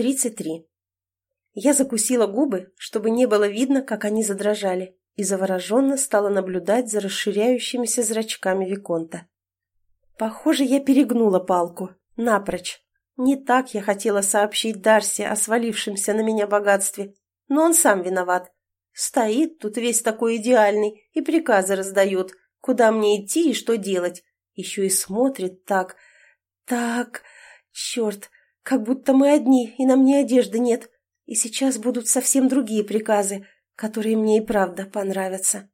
33. Я закусила губы, чтобы не было видно, как они задрожали, и завороженно стала наблюдать за расширяющимися зрачками Виконта. Похоже, я перегнула палку. Напрочь. Не так я хотела сообщить Дарси о свалившемся на меня богатстве, но он сам виноват. Стоит тут весь такой идеальный и приказы раздает, куда мне идти и что делать. Еще и смотрит так, так, черт, как будто мы одни, и на мне одежды нет. И сейчас будут совсем другие приказы, которые мне и правда понравятся.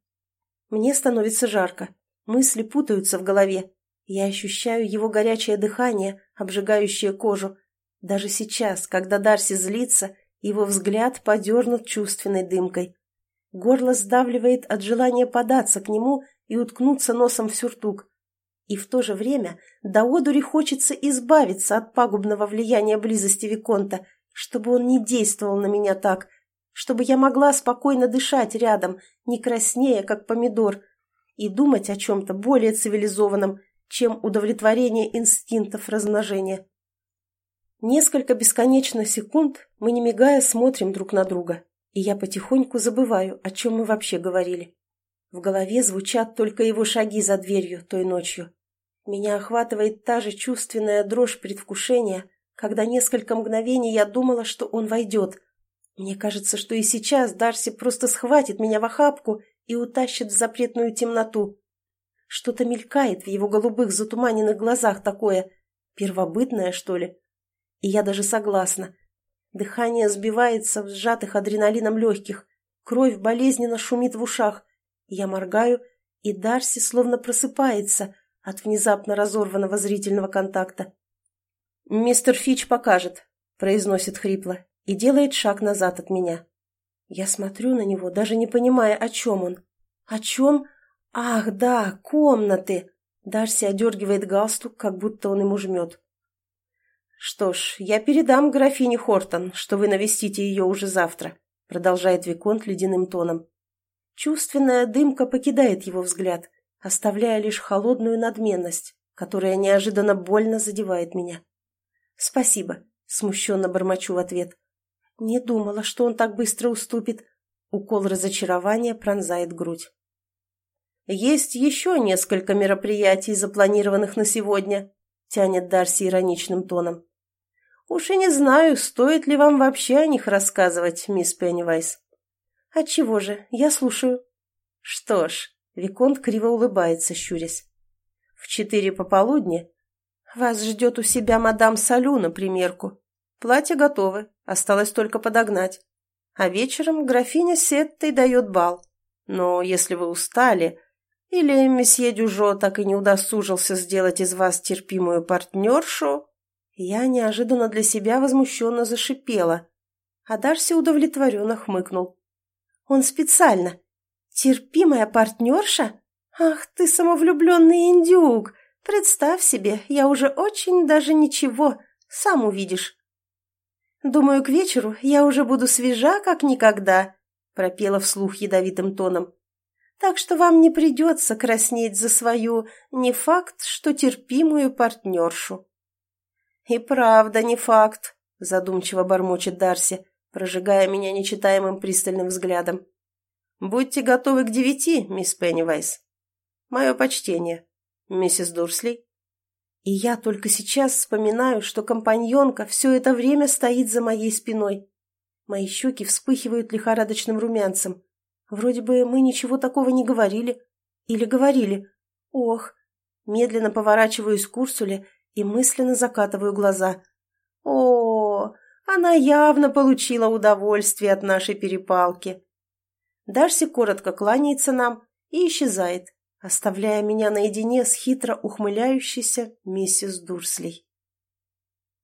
Мне становится жарко, мысли путаются в голове. Я ощущаю его горячее дыхание, обжигающее кожу. Даже сейчас, когда Дарси злится, его взгляд подернут чувственной дымкой. Горло сдавливает от желания податься к нему и уткнуться носом в сюртук. И в то же время до одури хочется избавиться от пагубного влияния близости Виконта, чтобы он не действовал на меня так, чтобы я могла спокойно дышать рядом, не краснея, как помидор, и думать о чем-то более цивилизованном, чем удовлетворение инстинктов размножения. Несколько бесконечных секунд мы, не мигая, смотрим друг на друга, и я потихоньку забываю, о чем мы вообще говорили. В голове звучат только его шаги за дверью той ночью. Меня охватывает та же чувственная дрожь предвкушения, когда несколько мгновений я думала, что он войдет. Мне кажется, что и сейчас Дарси просто схватит меня в охапку и утащит в запретную темноту. Что-то мелькает в его голубых затуманенных глазах такое, первобытное, что ли. И я даже согласна. Дыхание сбивается в сжатых адреналином легких, кровь болезненно шумит в ушах. Я моргаю, и Дарси словно просыпается — от внезапно разорванного зрительного контакта. «Мистер Фич покажет», — произносит хрипло и делает шаг назад от меня. Я смотрю на него, даже не понимая, о чем он. «О чем? Ах, да, комнаты!» Дарси одергивает галстук, как будто он ему жмет. «Что ж, я передам графине Хортон, что вы навестите ее уже завтра», продолжает Виконт ледяным тоном. Чувственная дымка покидает его взгляд, оставляя лишь холодную надменность, которая неожиданно больно задевает меня. «Спасибо», — смущенно бормочу в ответ. «Не думала, что он так быстро уступит». Укол разочарования пронзает грудь. «Есть еще несколько мероприятий, запланированных на сегодня», — тянет Дарси ироничным тоном. «Уж и не знаю, стоит ли вам вообще о них рассказывать, мисс Пеннивайс». «Отчего же? Я слушаю». «Что ж, Виконт криво улыбается, щурясь. «В четыре пополудни вас ждет у себя мадам Салю на примерку. Платье готовы, осталось только подогнать. А вечером графиня Сеттой дает бал. Но если вы устали, или месье Дюжо так и не удосужился сделать из вас терпимую партнершу, я неожиданно для себя возмущенно зашипела, а Дарси удовлетворенно хмыкнул. Он специально, «Терпимая партнерша? Ах ты, самовлюбленный индюк! Представь себе, я уже очень даже ничего, сам увидишь». «Думаю, к вечеру я уже буду свежа, как никогда», — пропела вслух ядовитым тоном. «Так что вам не придется краснеть за свою, не факт, что терпимую партнершу». «И правда не факт», — задумчиво бормочет Дарси, прожигая меня нечитаемым пристальным взглядом. «Будьте готовы к девяти, мисс Пеннивайс. Мое почтение, миссис Дурсли». И я только сейчас вспоминаю, что компаньонка все это время стоит за моей спиной. Мои щеки вспыхивают лихорадочным румянцем. Вроде бы мы ничего такого не говорили. Или говорили. Ох. Медленно поворачиваюсь к Урсуле и мысленно закатываю глаза. О, она явно получила удовольствие от нашей перепалки. Дарси коротко кланяется нам и исчезает, оставляя меня наедине с хитро ухмыляющейся миссис Дурслей.